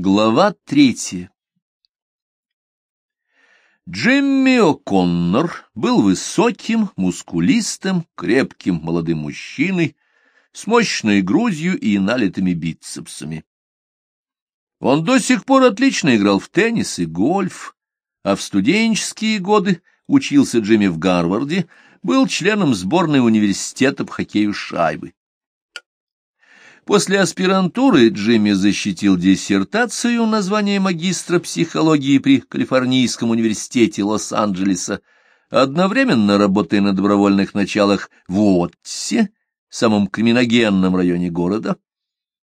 Глава третья Джимми О'Коннор был высоким, мускулистым, крепким молодым мужчиной с мощной грудью и налитыми бицепсами. Он до сих пор отлично играл в теннис и гольф, а в студенческие годы учился Джимми в Гарварде, был членом сборной университета по хоккею шайбы. После аспирантуры Джимми защитил диссертацию на звание магистра психологии при Калифорнийском университете Лос-Анджелеса, одновременно работая на добровольных началах в Уотсе, самом криминогенном районе города.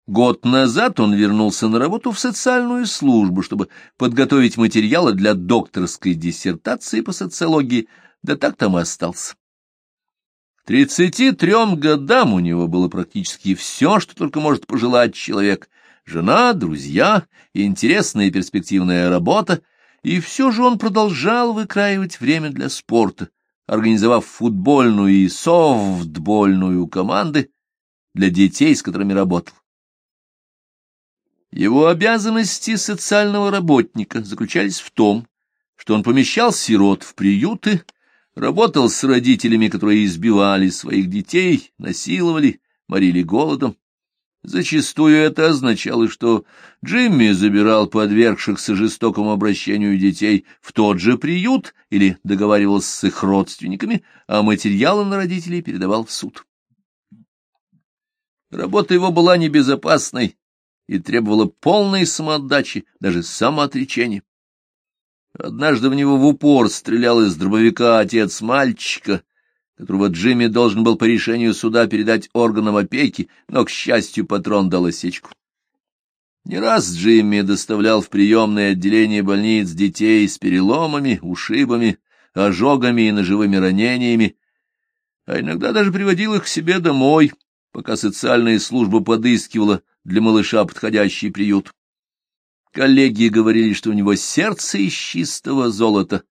Год назад он вернулся на работу в социальную службу, чтобы подготовить материалы для докторской диссертации по социологии, да так там и остался. Тридцати трем годам у него было практически все, что только может пожелать человек. Жена, друзья, интересная и перспективная работа, и все же он продолжал выкраивать время для спорта, организовав футбольную и софтбольную команды для детей, с которыми работал. Его обязанности социального работника заключались в том, что он помещал сирот в приюты, Работал с родителями, которые избивали своих детей, насиловали, морили голодом. Зачастую это означало, что Джимми забирал подвергшихся жестокому обращению детей в тот же приют или договаривался с их родственниками, а материалы на родителей передавал в суд. Работа его была небезопасной и требовала полной самоотдачи, даже самоотречения. Однажды в него в упор стрелял из дробовика отец мальчика, которого Джимми должен был по решению суда передать органам опеки, но, к счастью, патрон дал осечку. Не раз Джимми доставлял в приемное отделение больниц детей с переломами, ушибами, ожогами и ножевыми ранениями, а иногда даже приводил их к себе домой, пока социальная служба подыскивала для малыша подходящий приют. Коллеги говорили, что у него сердце из чистого золота.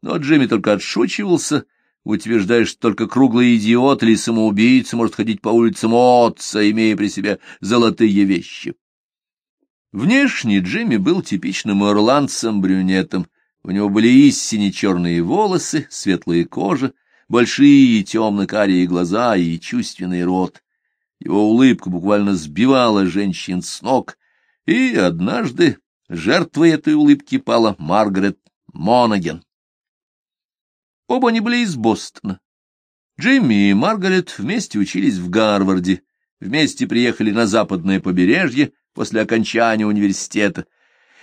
Но Джимми только отшучивался, утверждая, что только круглый идиот или самоубийца может ходить по улицам отца, имея при себе золотые вещи. Внешне Джимми был типичным ирландцем-брюнетом. У него были истинно черные волосы, светлая кожа, большие темно-карие глаза и чувственный рот. Его улыбка буквально сбивала женщин с ног, и однажды жертвой этой улыбки пала Маргарет Монаген. Оба они были из Бостона. Джимми и Маргарет вместе учились в Гарварде, вместе приехали на западное побережье после окончания университета —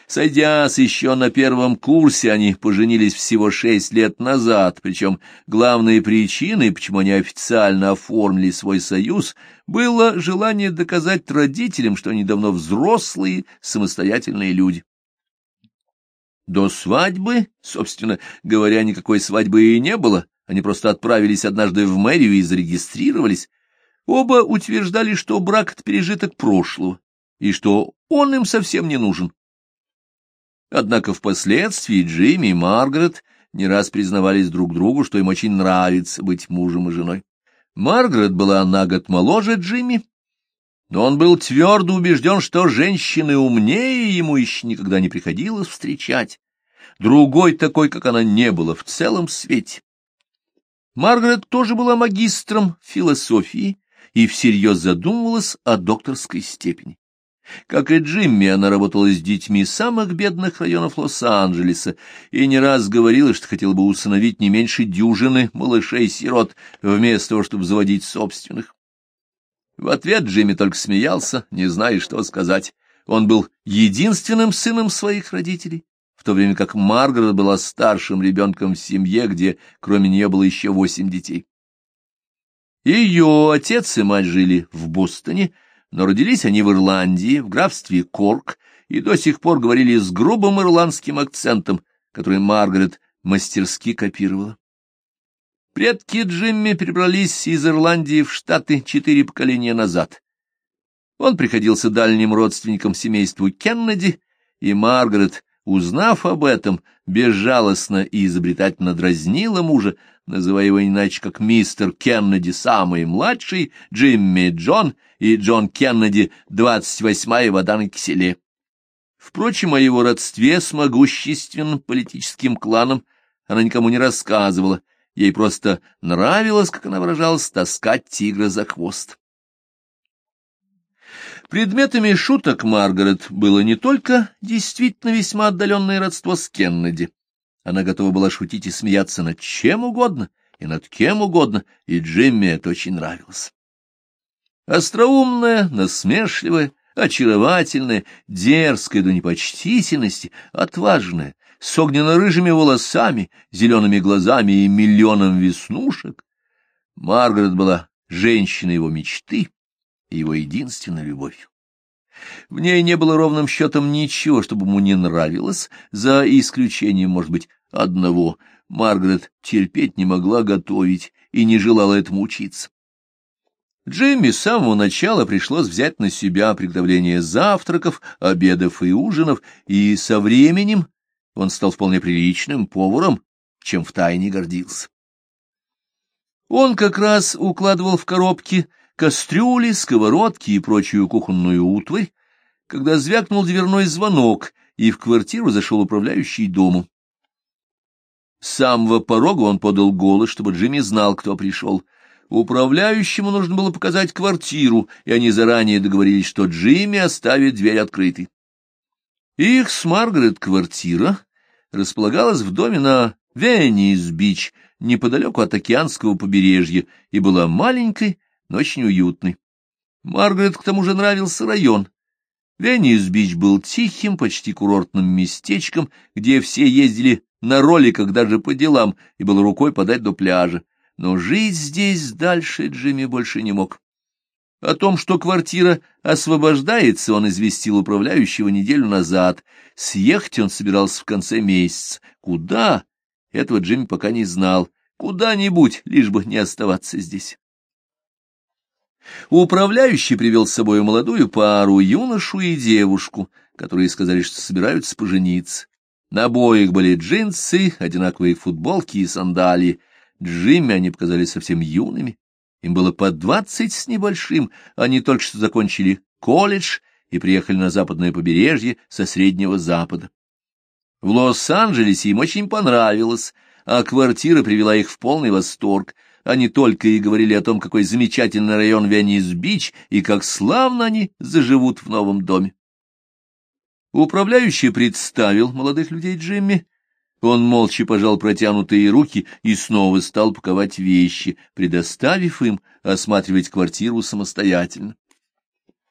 Сойдясь еще на первом курсе, они поженились всего шесть лет назад, причем главной причиной, почему они официально оформили свой союз, было желание доказать родителям, что они давно взрослые, самостоятельные люди. До свадьбы, собственно говоря, никакой свадьбы и не было, они просто отправились однажды в мэрию и зарегистрировались. Оба утверждали, что брак — это пережиток прошлого, и что он им совсем не нужен. Однако впоследствии Джимми и Маргарет не раз признавались друг другу, что им очень нравится быть мужем и женой. Маргарет была на год моложе Джимми, но он был твердо убежден, что женщины умнее ему еще никогда не приходилось встречать. Другой такой, как она, не было в целом свете. Маргарет тоже была магистром философии и всерьез задумывалась о докторской степени. Как и Джимми, она работала с детьми самых бедных районов Лос-Анджелеса и не раз говорила, что хотела бы усыновить не меньше дюжины малышей-сирот, вместо того, чтобы заводить собственных. В ответ Джимми только смеялся, не зная, что сказать. Он был единственным сыном своих родителей, в то время как Маргарет была старшим ребенком в семье, где кроме нее было еще восемь детей. Ее отец и мать жили в Бостоне, но родились они в Ирландии, в графстве Корк, и до сих пор говорили с грубым ирландским акцентом, который Маргарет мастерски копировала. Предки Джимми перебрались из Ирландии в Штаты четыре поколения назад. Он приходился дальним родственником семейству Кеннеди, и Маргарет, узнав об этом, безжалостно и изобретательно дразнила мужа, называя его иначе как мистер Кеннеди самый младший, Джимми Джон и Джон Кеннеди двадцать восьмая вода на киселе. Впрочем, о его родстве с могущественным политическим кланом она никому не рассказывала, ей просто нравилось, как она выражалась, таскать тигра за хвост. Предметами шуток Маргарет было не только действительно весьма отдаленное родство с Кеннеди. Она готова была шутить и смеяться над чем угодно и над кем угодно, и Джимми это очень нравилось. Остроумная, насмешливая, очаровательная, дерзкая до непочтительности, отважная, с огненно-рыжими волосами, зелеными глазами и миллионом веснушек. Маргарет была женщиной его мечты и его единственной любовью. В ней не было ровным счетом ничего, чтобы ему не нравилось, за исключением, может быть, одного. Маргарет терпеть не могла готовить и не желала этому учиться. Джимми с самого начала пришлось взять на себя приготовление завтраков, обедов и ужинов, и со временем он стал вполне приличным поваром, чем втайне гордился. Он как раз укладывал в коробки кастрюли, сковородки и прочую кухонную утварь, когда звякнул дверной звонок, и в квартиру зашел управляющий домом. Самого порога он подал голос, чтобы Джимми знал, кто пришел — Управляющему нужно было показать квартиру, и они заранее договорились, что Джимми оставит дверь открытой. Их с Маргарет квартира располагалась в доме на Веннис-Бич, неподалеку от океанского побережья, и была маленькой, но очень уютной. Маргарет к тому же нравился район. Веннис-Бич был тихим, почти курортным местечком, где все ездили на роликах даже по делам, и было рукой подать до пляжа но жить здесь дальше Джимми больше не мог. О том, что квартира освобождается, он известил управляющего неделю назад. Съехать он собирался в конце месяца. Куда? Этого Джимми пока не знал. Куда-нибудь, лишь бы не оставаться здесь. Управляющий привел с собой молодую пару, юношу и девушку, которые сказали, что собираются пожениться. На обоих были джинсы, одинаковые футболки и сандалии — Джимми они показались совсем юными. Им было по двадцать с небольшим, они только что закончили колледж и приехали на западное побережье со Среднего Запада. В Лос-Анджелесе им очень понравилось, а квартира привела их в полный восторг. Они только и говорили о том, какой замечательный район Веннис-Бич и как славно они заживут в новом доме. Управляющий представил молодых людей Джимми, он молча пожал протянутые руки и снова стал паковать вещи, предоставив им осматривать квартиру самостоятельно.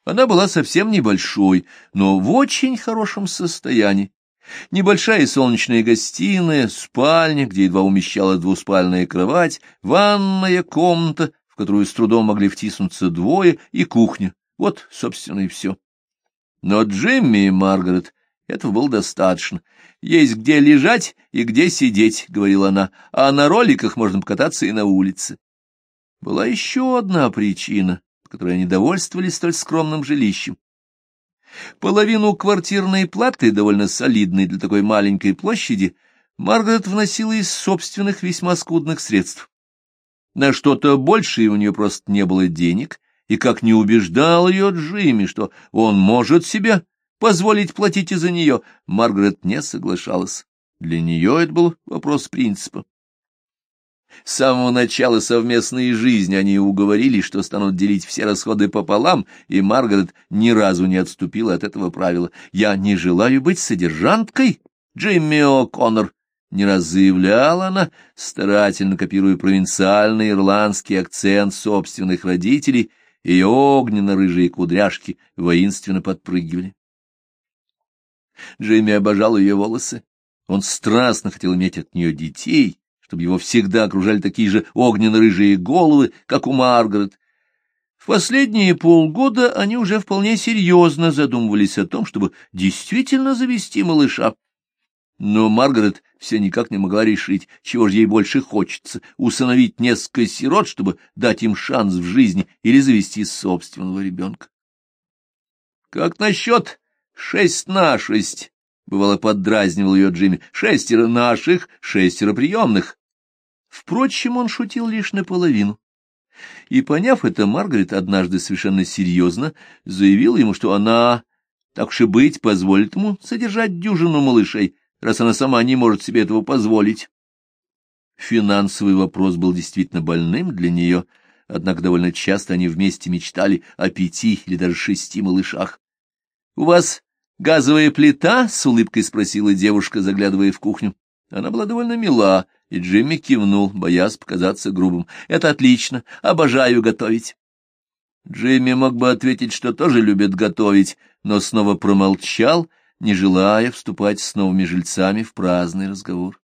Она была совсем небольшой, но в очень хорошем состоянии. Небольшая солнечная гостиная, спальня, где едва умещалась двуспальная кровать, ванная комната, в которую с трудом могли втиснуться двое, и кухня. Вот, собственно, и все. Но Джимми и Маргарет этого было достаточно. Есть где лежать и где сидеть, — говорила она, — а на роликах можно покататься и на улице. Была еще одна причина, по которой они довольствовались столь скромным жилищем. Половину квартирной платы, довольно солидной для такой маленькой площади, Маргарет вносила из собственных весьма скудных средств. На что-то большее у нее просто не было денег, и как не убеждал ее Джимми, что он может себе позволить платить из-за нее, Маргарет не соглашалась. Для нее это был вопрос принципа. С самого начала совместной жизни они уговорили, что станут делить все расходы пополам, и Маргарет ни разу не отступила от этого правила. «Я не желаю быть содержанткой, Джимми О'Коннор», — не раз заявляла она, старательно копируя провинциальный ирландский акцент собственных родителей, ее огненно-рыжие кудряшки воинственно подпрыгивали. Джейми обожал ее волосы. Он страстно хотел иметь от нее детей, чтобы его всегда окружали такие же огненно-рыжие головы, как у Маргарет. В последние полгода они уже вполне серьезно задумывались о том, чтобы действительно завести малыша. Но Маргарет все никак не могла решить, чего же ей больше хочется — усыновить несколько сирот, чтобы дать им шанс в жизни, или завести собственного ребенка. — Как насчет Шесть на шесть, — бывало поддразнивал ее Джимми, — шестеро наших, шестеро приемных. Впрочем, он шутил лишь наполовину. И, поняв это, Маргарет однажды совершенно серьезно заявила ему, что она Так уж и быть, позволит ему содержать дюжину малышей, раз она сама не может себе этого позволить. Финансовый вопрос был действительно больным для нее, однако довольно часто они вместе мечтали о пяти или даже шести малышах. — У вас газовая плита? — с улыбкой спросила девушка, заглядывая в кухню. Она была довольно мила, и Джимми кивнул, боясь показаться грубым. — Это отлично, обожаю готовить. Джимми мог бы ответить, что тоже любит готовить, но снова промолчал, не желая вступать с новыми жильцами в праздный разговор.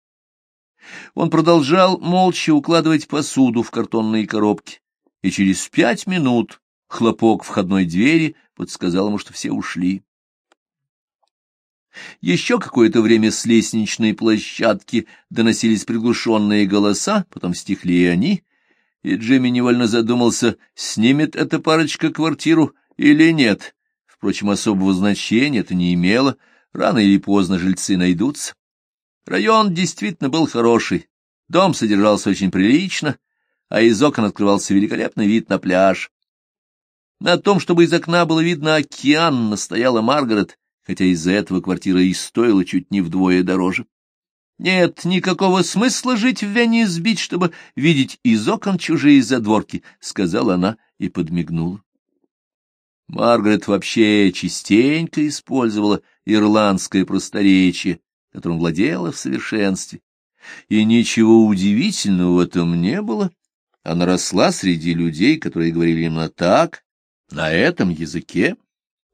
Он продолжал молча укладывать посуду в картонные коробки, и через пять минут хлопок входной двери подсказал ему, что все ушли. Еще какое-то время с лестничной площадки доносились приглушенные голоса, потом стихли и они, и Джимми невольно задумался, снимет эта парочка квартиру или нет. Впрочем, особого значения это не имело, рано или поздно жильцы найдутся. Район действительно был хороший, дом содержался очень прилично, а из окон открывался великолепный вид на пляж. На том, чтобы из окна было видно океан, настояла Маргарет, хотя из-за этого квартира и стоила чуть не вдвое дороже. Нет никакого смысла жить в Венес-Бич, чтобы видеть из окон чужие задворки, — сказала она и подмигнула. Маргарет вообще частенько использовала ирландское просторечие, которым владела в совершенстве. И ничего удивительного в этом не было. Она росла среди людей, которые говорили именно так, на этом языке.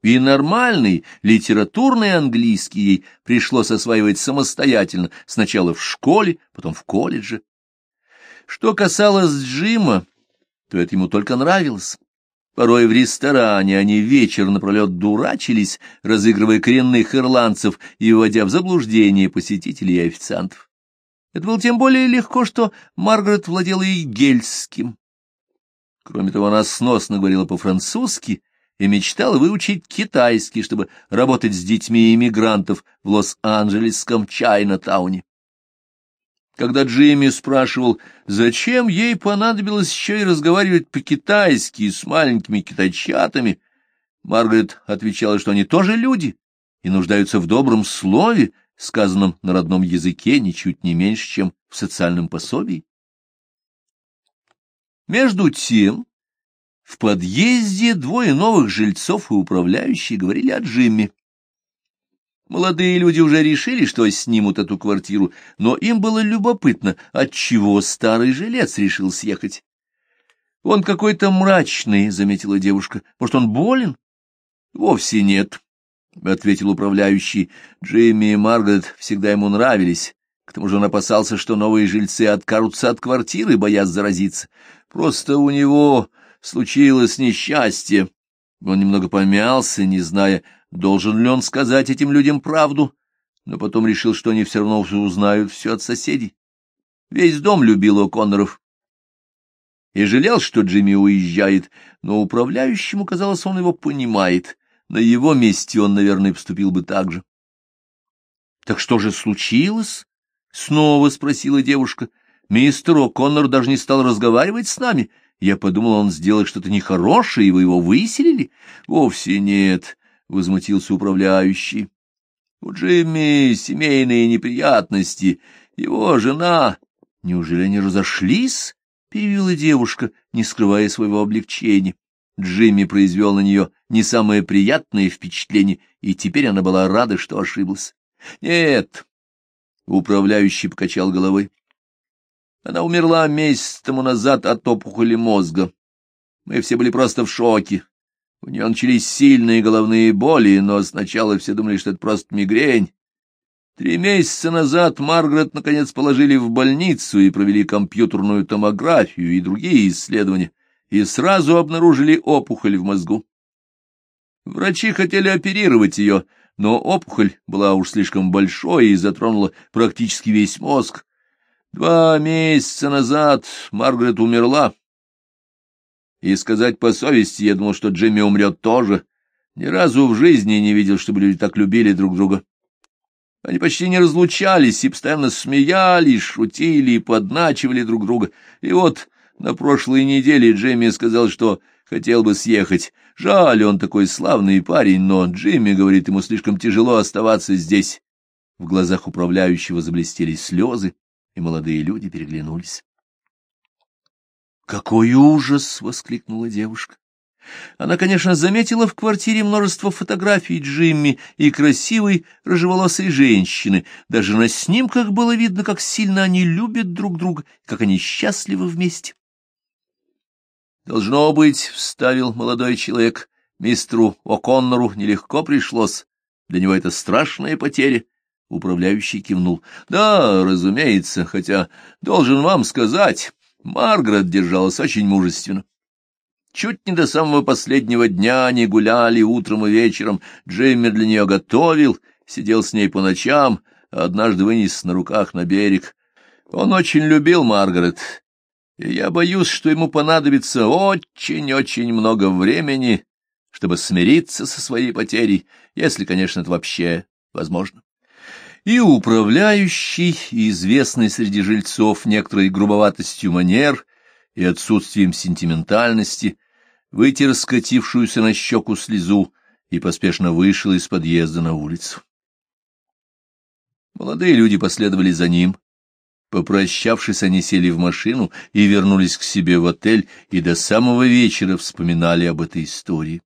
И нормальный литературный английский ей пришлось осваивать самостоятельно, сначала в школе, потом в колледже. Что касалось Джима, то это ему только нравилось. Порой в ресторане они вечер напролет дурачились, разыгрывая коренных ирландцев и вводя в заблуждение посетителей и официантов. Это было тем более легко, что Маргарет владела и гельским. Кроме того, она сносно говорила по-французски — и мечтал выучить китайский, чтобы работать с детьми иммигрантов в Лос-Анджелесском Чайна-тауне. Когда Джимми спрашивал, зачем ей понадобилось еще и разговаривать по-китайски с маленькими китайчатами, Маргарет отвечала, что они тоже люди и нуждаются в добром слове, сказанном на родном языке ничуть не меньше, чем в социальном пособии. Между тем, в подъезде двое новых жильцов и управляющий говорили о Джимми. Молодые люди уже решили, что снимут эту квартиру, но им было любопытно, отчего старый жилец решил съехать. — Он какой-то мрачный, — заметила девушка. — Может, он болен? — Вовсе нет, — ответил управляющий. Джимми и Маргарет всегда ему нравились. К тому же он опасался, что новые жильцы откажутся от квартиры, боясь заразиться. Просто у него случилось несчастье. Он немного помялся, не зная, должен ли он сказать этим людям правду, но потом решил, что они все равно узнают все от соседей. Весь дом любил О'Конноров и жалел, что Джимми уезжает, но управляющему, казалось, он его понимает. На его месте он, наверное, поступил бы так же. — Так что же случилось? — снова спросила девушка. — Мистер О'Коннор даже не стал разговаривать с нами. — я подумал, он сделал что-то нехорошее, и вы его выселили? Вовсе нет, — возмутился управляющий. У Джимми семейные неприятности. Его жена... Неужели они разошлись? — перевела девушка, не скрывая своего облегчения. Джимми произвел на нее не самое приятное впечатление, и теперь она была рада, что ошиблась. — Нет, — управляющий покачал головой. Она умерла месяц тому назад от опухоли мозга. Мы все были просто в шоке. У нее начались сильные головные боли, но сначала все думали, что это просто мигрень. Три месяца назад Маргарет наконец положили в больницу и провели компьютерную томографию и другие исследования, и сразу обнаружили опухоль в мозгу. Врачи хотели оперировать ее, но опухоль была уж слишком большой и затронула практически весь мозг. Два месяца назад Маргарет умерла. И сказать по совести, я думал, что Джимми умрет тоже. Ни разу в жизни не видел, чтобы люди так любили друг друга. Они почти не разлучались и постоянно смеялись, шутили и подначивали друг друга. И вот на прошлой неделе Джимми сказал, что Хотел бы съехать. Жаль, он такой славный парень, но Джимми говорит, ему слишком тяжело оставаться здесь. В глазах управляющего заблестели слезы, и молодые люди переглянулись. «Какой ужас!» — воскликнула девушка. Она, конечно, заметила в квартире множество фотографий Джимми и красивой рыжеволосой женщины. Даже на снимках было видно, как сильно они любят друг друга, как они счастливы вместе. «Должно быть», — вставил молодой человек, — «мистеру О'Коннору нелегко пришлось. Для него это страшная потеря». Управляющий кивнул. «Да, разумеется, хотя, должен вам сказать, Маргарет держалась очень мужественно. Чуть не до самого последнего дня они гуляли утром и вечером. Джимми для нее готовил, сидел с ней по ночам, а однажды вынес на руках на берег. Он очень любил Маргарет, и я боюсь, что ему понадобится очень-очень много времени, чтобы смириться со своей потерей, если, конечно, это вообще возможно. И управляющий, известный среди жильцов некоторой грубоватостью манер и отсутствием сентиментальности, вытер скатившуюся на щеку слезу и поспешно вышел из подъезда на улицу. Молодые люди последовали за ним. Попрощавшись, они сели в машину и вернулись к себе в отель, и до самого вечера вспоминали об этой истории.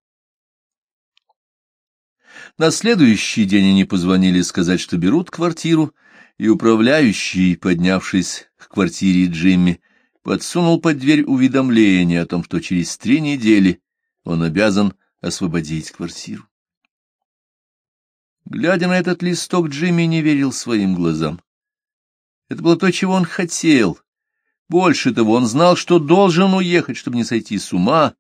На следующий день они позвонили сказать, что берут квартиру, и управляющий, поднявшись к квартире Джимми, подсунул под дверь уведомление о том, что через три недели он обязан освободить квартиру. Глядя на этот листок, Джимми не верил своим глазам. Это было то, чего он хотел. Больше того, он знал, что должен уехать, чтобы не сойти с ума,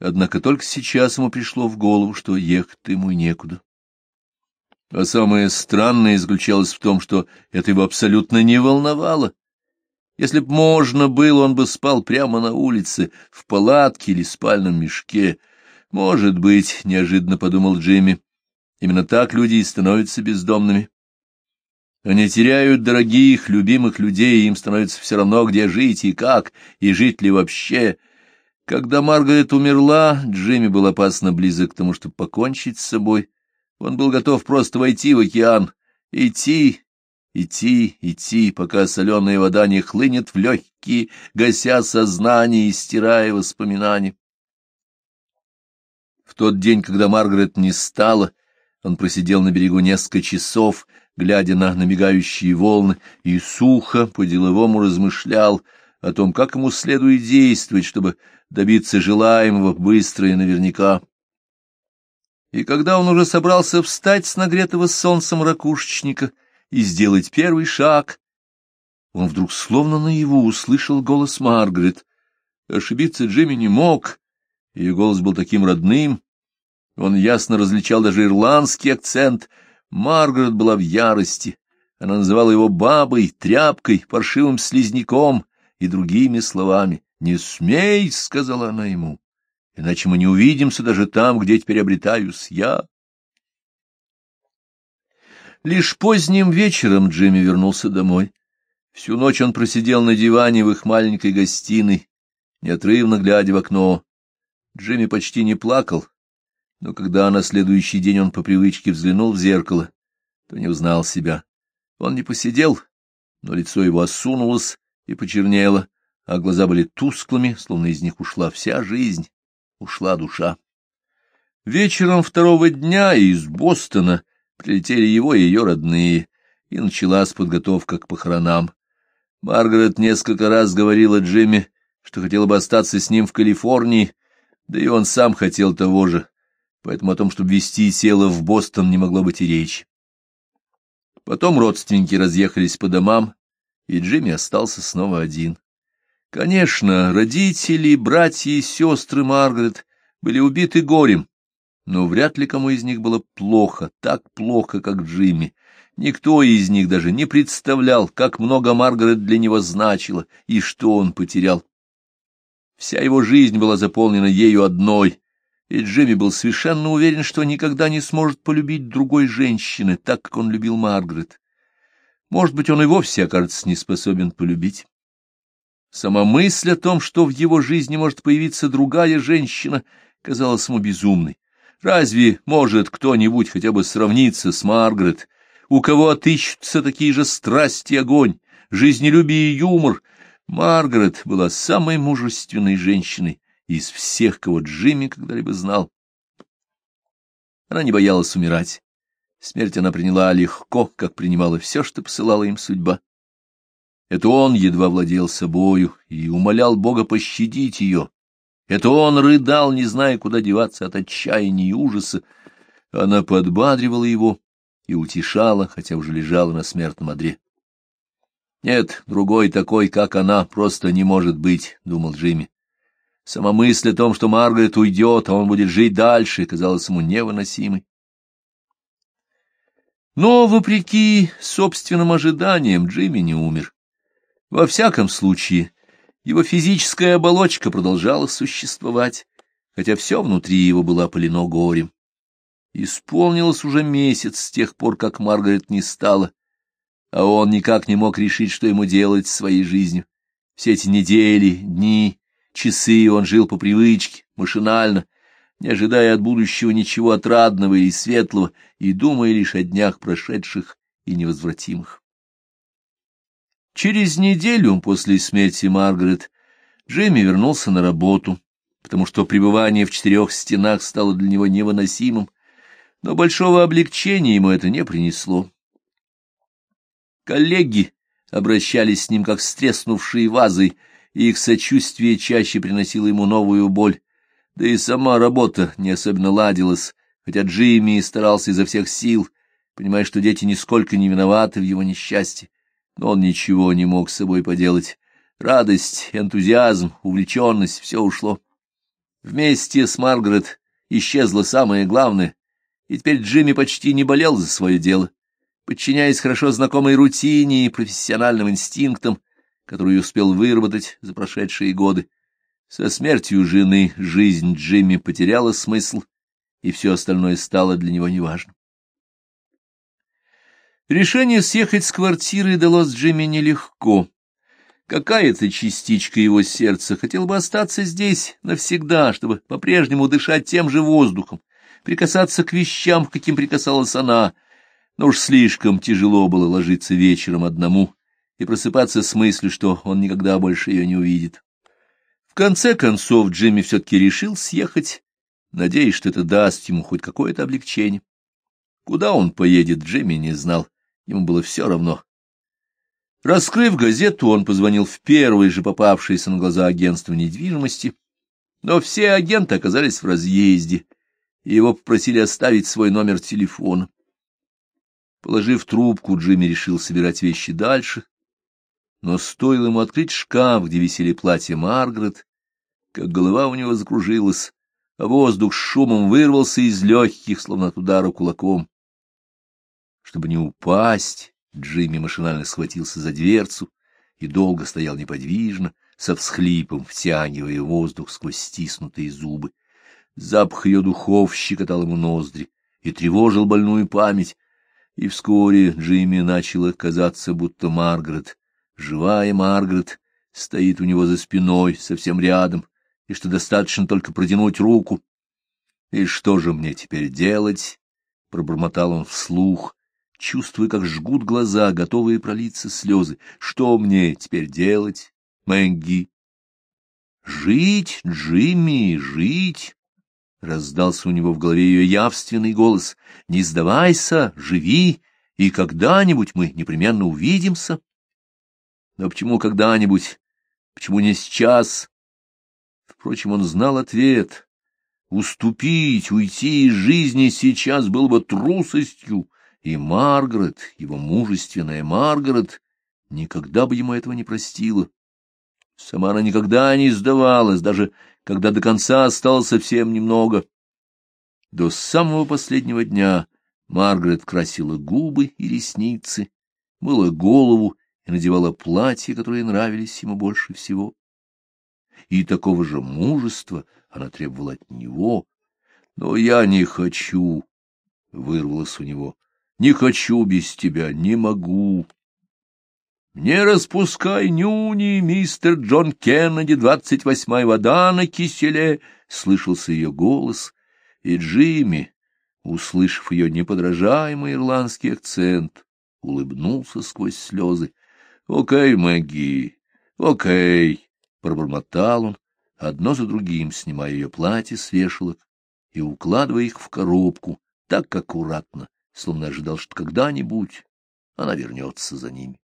однако только сейчас ему пришло в голову, что ехать ему некуда. А самое странное заключалось в том, что это его абсолютно не волновало. Если б можно было, он бы спал прямо на улице, в палатке или спальном мешке. Может быть, — неожиданно подумал Джимми, — именно так люди и становятся бездомными. Они теряют дорогих, любимых людей, и им становится все равно, где жить и как, и жить ли вообще. Когда Маргарет умерла, Джимми был опасно близок к тому, чтобы покончить с собой, он был готов просто войти в океан, идти, идти, идти, пока соленая вода не хлынет в легкие, гася сознание и стирая воспоминания. В тот день, когда Маргарет не стала, он просидел на берегу несколько часов, глядя на набегающие волны, и сухо по-деловому размышлял о том, как ему следует действовать, чтобы добиться желаемого быстро и наверняка. И когда он уже собрался встать с нагретого солнцем ракушечника и сделать первый шаг, он вдруг словно наяву услышал голос Маргарет. Ошибиться Джимми не мог, ее голос был таким родным. Он ясно различал даже ирландский акцент. Маргарет была в ярости. Она называла его бабой, тряпкой, паршивым слизняком и другими словами. «Не смей!» — сказала она ему иначе мы не увидимся даже там, где теперь обретаюсь я. Лишь поздним вечером Джимми вернулся домой. Всю ночь он просидел на диване в их маленькой гостиной, неотрывно глядя в окно. Джимми почти не плакал, но когда на следующий день он по привычке взглянул в зеркало, то не узнал себя. Он не посидел, но лицо его осунулось и почернело, а глаза были тусклыми, словно из них ушла вся жизнь ушла душа. Вечером второго дня из Бостона прилетели его и ее родные, и началась подготовка к похоронам. Маргарет несколько раз говорила Джимми, что хотела бы остаться с ним в Калифорнии, да и он сам хотел того же, поэтому о том, чтобы везти тело в Бостон, не могло быть и речи. Потом родственники разъехались по домам, и Джимми остался снова один. Конечно, родители, братья и сестры Маргарет были убиты горем, но вряд ли кому из них было плохо, так плохо, как Джимми. Никто из них даже не представлял, как много Маргарет для него значила и что он потерял. Вся его жизнь была заполнена ею одной, и Джимми был совершенно уверен, что никогда не сможет полюбить другой женщины, так как он любил Маргарет. Может быть, он и вовсе окажется не способен полюбить. Сама мысль о том, что в его жизни может появиться другая женщина, казалась ему безумной. Разве может кто-нибудь хотя бы сравниться с Маргарет, у кого отыщутся такие же страсти и огонь, жизнелюбие и юмор? Маргарет была самой мужественной женщиной из всех, кого Джимми когда-либо знал. Она не боялась умирать. Смерть она приняла легко, как принимала все, что посылала им судьба. Это он едва владел собою и умолял Бога пощадить ее. Это он рыдал, не зная, куда деваться от отчаяния и ужаса. Она подбадривала его и утешала, хотя уже лежала на смертном одре. «Нет, другой такой, как она, просто не может быть», — думал Джимми. Сама мысль о том, что Маргарет уйдет, а он будет жить дальше, казалась ему невыносимой. Но, вопреки собственным ожиданиям, Джимми не умер. Во всяком случае, его физическая оболочка продолжала существовать, хотя все внутри его было опалено горем. Исполнилось уже месяц с тех пор, как Маргарет не стала, а он никак не мог решить, что ему делать с своей жизнью. Все эти недели, дни, часы он жил по привычке, машинально, не ожидая от будущего ничего отрадного и светлого, и думая лишь о днях прошедших и невозвратимых. Через неделю после смерти Маргарет Джейми вернулся на работу, потому что пребывание в четырех стенах стало для него невыносимым, но большого облегчения ему это не принесло. Коллеги обращались с ним как с треснувшей вазой, и их сочувствие чаще приносило ему новую боль, да и сама работа не особенно ладилась, хотя Джимми старался изо всех сил, понимая, что дети нисколько не виноваты в его несчастье но он ничего не мог с собой поделать. Радость, энтузиазм, увлеченность — все ушло. Вместе с Маргарет исчезло самое главное, и теперь Джимми почти не болел за свое дело, подчиняясь хорошо знакомой рутине и профессиональным инстинктам, которые успел выработать за прошедшие годы. Со смертью жены жизнь Джимми потеряла смысл, и все остальное стало для него неважным. Решение съехать с квартиры далось Джимми нелегко. Какая-то частичка его сердца хотела бы остаться здесь навсегда, чтобы по-прежнему дышать тем же воздухом, прикасаться к вещам, к каким прикасалась она, но уж слишком тяжело было ложиться вечером одному и просыпаться с мыслью, что он никогда больше ее не увидит. В конце концов Джимми все-таки решил съехать, надеясь, что это даст ему хоть какое-то облегчение. Куда он поедет, Джимми не знал. Ему было все равно. Раскрыв газету, он позвонил в первое же попавшееся на глаза агентство недвижимости, но все агенты оказались в разъезде, и его попросили оставить свой номер телефона. Положив трубку, Джимми решил собирать вещи дальше, но стоило ему открыть шкаф, где висели платья Маргарет, как голова у него закружилась, а воздух с шумом вырвался из легких, словно от удара кулаком. Чтобы не упасть, Джимми машинально схватился за дверцу и долго стоял неподвижно, со всхлипом втягивая воздух сквозь стиснутые зубы. Запах ее духов щекотал ему ноздри и тревожил больную память, и вскоре Джимми начало казаться, будто Маргарет, живая Маргарет, стоит у него за спиной, совсем рядом, и что достаточно только протянуть руку. «И что же мне теперь делать?» — пробормотал он вслух, чувствуя, как жгут глаза, готовые пролиться слезы. Что мне теперь делать, Мэнги? Жить, Джимми, жить! Раздался у него в голове ее явственный голос. Не сдавайся, живи, и когда-нибудь мы непременно увидимся. Но почему когда-нибудь? Почему не сейчас? Впрочем, он знал ответ. Уступить, уйти из жизни сейчас было бы трусостью, и Маргарет, его мужественная Маргарет, никогда бы ему этого не простила. Сама она никогда не сдавалась, даже когда до конца осталось совсем немного. До самого последнего дня Маргарет красила губы и ресницы, мыла голову и надевала платья, которые нравились ему больше всего. И такого же мужества она требовала от него. «Но я не хочу», — вырвалось у него. Не хочу без тебя, не могу. «Не распускай нюни, мистер Джон Кеннеди, двадцать восьмая вода на киселе!» — слышался ее голос, и Джимми, услышав ее неподражаемый ирландский акцент, улыбнулся сквозь слезы. «Окей, Мэгги, окей!» — пробормотал он, одно за другим снимая ее платье с вешалок и укладывая их в коробку так аккуратно, словно ожидал, что когда-нибудь она вернется за ними.